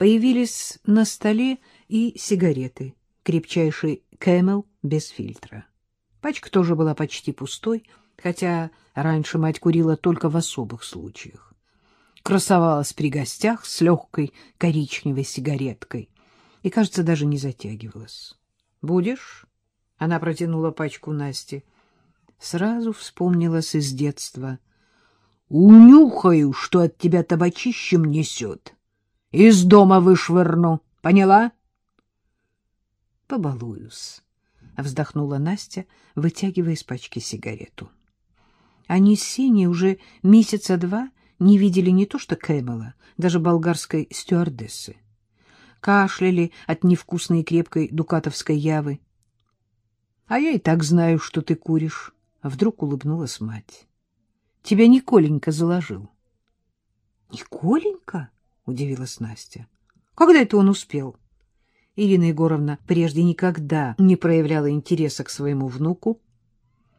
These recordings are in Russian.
Появились на столе и сигареты, крепчайший Camel без фильтра. Пачка тоже была почти пустой, хотя раньше мать курила только в особых случаях. Красовалась при гостях с легкой коричневой сигареткой и, кажется, даже не затягивалась. «Будешь?» — она протянула пачку Насте. Сразу вспомнилась из детства. «Унюхаю, что от тебя табачищем несет. Из дома вышвырну. Поняла?» «Побалуюсь». — вздохнула Настя, вытягивая из пачки сигарету. Они с Синей уже месяца два не видели не то что Кэмела, даже болгарской стюардессы. Кашляли от невкусной и крепкой дукатовской явы. — А я и так знаю, что ты куришь. Вдруг улыбнулась мать. — Тебя Николенька заложил. — Николенька? — удивилась Настя. — Когда это он успел? — Ирина Егоровна прежде никогда не проявляла интереса к своему внуку.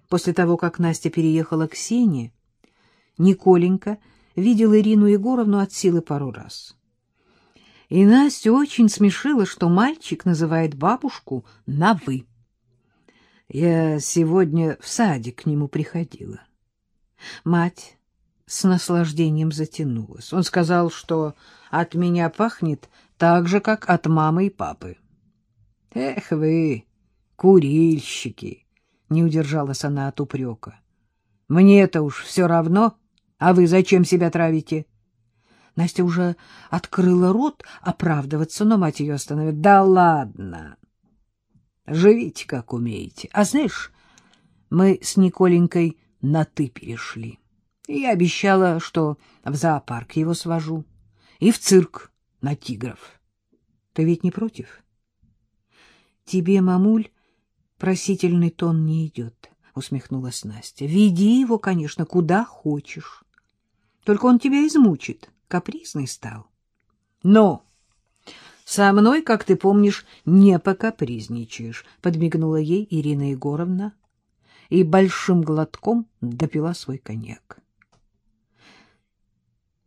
После того, как Настя переехала к Сене, Николенька видел Ирину Егоровну от силы пару раз. И Настя очень смешила, что мальчик называет бабушку на «вы». Я сегодня в садик к нему приходила. Мать с наслаждением затянулась. Он сказал, что от меня пахнет так же, как от мамы и папы. — Эх вы, курильщики! — не удержалась она от упрека. — Мне-то уж все равно, а вы зачем себя травите? Настя уже открыла рот оправдываться, но мать ее остановит. — Да ладно! Живите, как умеете. А знаешь, мы с Николенькой на «ты» перешли. Я обещала, что в зоопарк его свожу и в цирк на тигров. Ты ведь не против? Тебе, мамуль, просительный тон не идет, усмехнулась Настя. Веди его, конечно, куда хочешь. Только он тебя измучит, капризный стал. Но со мной, как ты помнишь, не покапризничаешь, подмигнула ей Ирина Егоровна и большим глотком допила свой коньяк.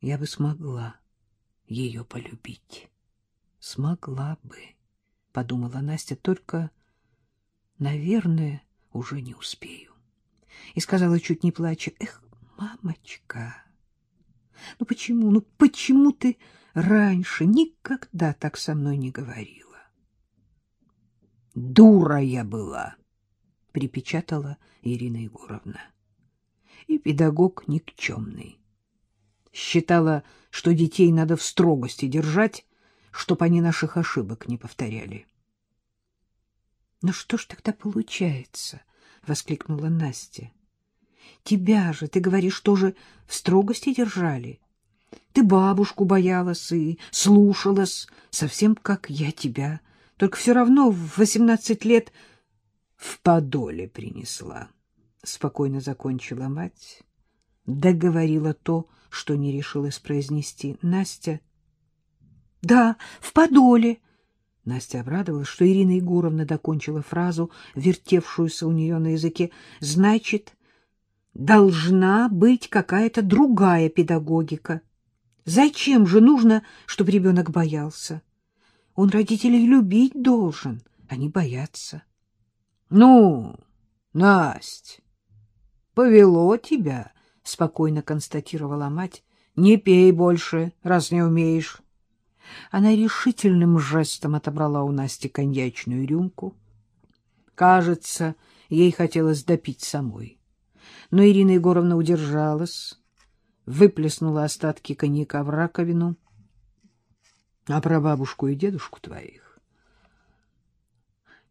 Я бы смогла ее полюбить. Смогла бы, — подумала Настя, — только, наверное, уже не успею. И сказала, чуть не плача, — эх, мамочка, ну почему, ну почему ты раньше никогда так со мной не говорила? Дура я была, — припечатала Ирина Егоровна. И педагог никчемный считала, что детей надо в строгости держать, чтоб они наших ошибок не повторяли. — Ну что ж тогда получается? — воскликнула Настя. — Тебя же, ты говоришь, тоже в строгости держали. Ты бабушку боялась и слушалась, совсем как я тебя. Только все равно в восемнадцать лет в подоле принесла. Спокойно закончила мать договорила то, что не решилась произнести. Настя... — Да, в Подоле. Настя обрадовалась, что Ирина Егоровна докончила фразу, вертевшуюся у нее на языке. — Значит, должна быть какая-то другая педагогика. Зачем же нужно, чтобы ребенок боялся? Он родителей любить должен, а не бояться. — Ну, Настя, повело тебя, — спокойно констатировала мать. — Не пей больше, раз не умеешь. Она решительным жестом отобрала у Насти коньячную рюмку. Кажется, ей хотелось допить самой. Но Ирина Егоровна удержалась, выплеснула остатки коньяка в раковину. — А про бабушку и дедушку твоих?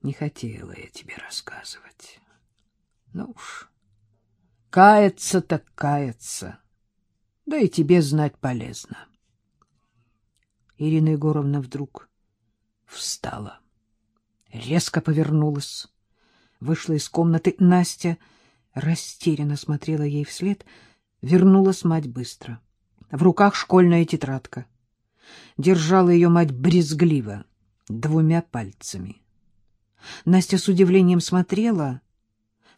Не хотела я тебе рассказывать. Ну уж... Каяться так каяться. Да и тебе знать полезно. Ирина Егоровна вдруг встала, резко повернулась, вышла из комнаты. Настя растерянно смотрела ей вслед. Вернулась мать быстро. В руках школьная тетрадка. Держала ее мать брезгливо, двумя пальцами. Настя с удивлением смотрела —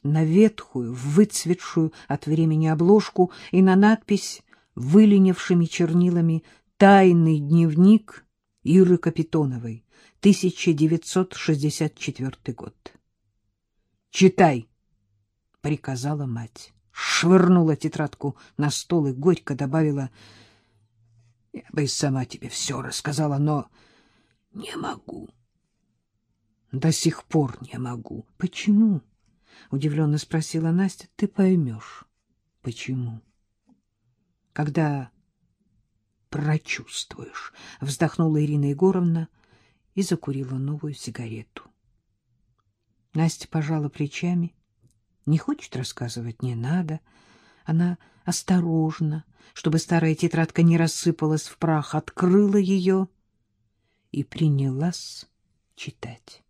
на ветхую, выцветшую от времени обложку и на надпись выленившими чернилами «Тайный дневник Иры Капитоновой, 1964 год. «Читай!» — приказала мать. Швырнула тетрадку на стол и горько добавила, «Я бы и сама тебе все рассказала, но не могу. До сих пор не могу. Почему?» — удивленно спросила Настя. — Ты поймешь, почему. Когда прочувствуешь, — вздохнула Ирина Егоровна и закурила новую сигарету. Настя пожала плечами. Не хочет рассказывать, не надо. Она осторожно, чтобы старая тетрадка не рассыпалась в прах, открыла ее и принялась читать.